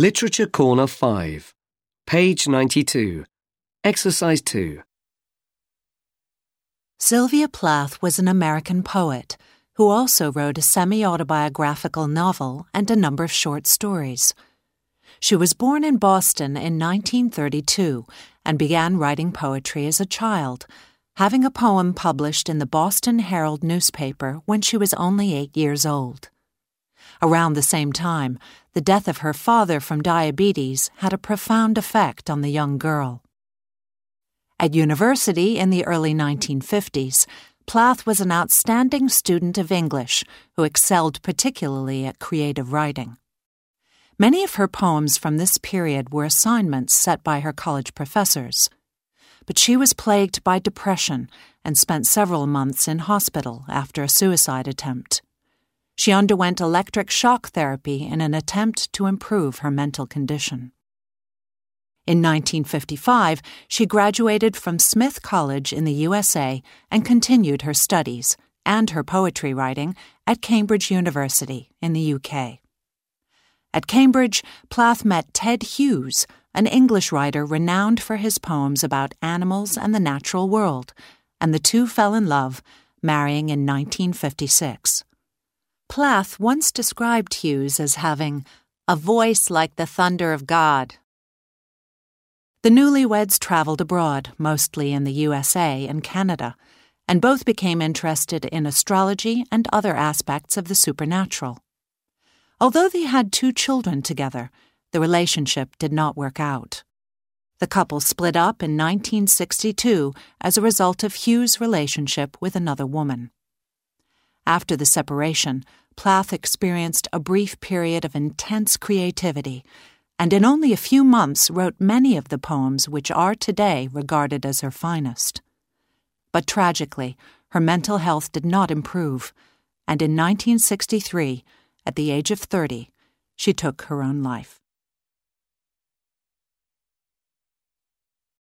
Literature Corner 5, page 92, exercise 2. Sylvia Plath was an American poet who also wrote a semi autobiographical novel and a number of short stories. She was born in Boston in 1932 and began writing poetry as a child, having a poem published in the Boston Herald newspaper when she was only eight years old. Around the same time, the death of her father from diabetes had a profound effect on the young girl. At university in the early 1950s, Plath was an outstanding student of English who excelled particularly at creative writing. Many of her poems from this period were assignments set by her college professors. But she was plagued by depression and spent several months in hospital after a suicide attempt. She underwent electric shock therapy in an attempt to improve her mental condition. In 1955, she graduated from Smith College in the USA and continued her studies and her poetry writing at Cambridge University in the UK. At Cambridge, Plath met Ted Hughes, an English writer renowned for his poems about animals and the natural world, and the two fell in love, marrying in 1956. Plath once described Hughes as having a voice like the thunder of God. The newlyweds traveled abroad, mostly in the USA and Canada, and both became interested in astrology and other aspects of the supernatural. Although they had two children together, the relationship did not work out. The couple split up in 1962 as a result of Hughes' relationship with another woman. After the separation, Plath experienced a brief period of intense creativity, and in only a few months wrote many of the poems which are today regarded as her finest. But tragically, her mental health did not improve, and in 1963, at the age of 30, she took her own life.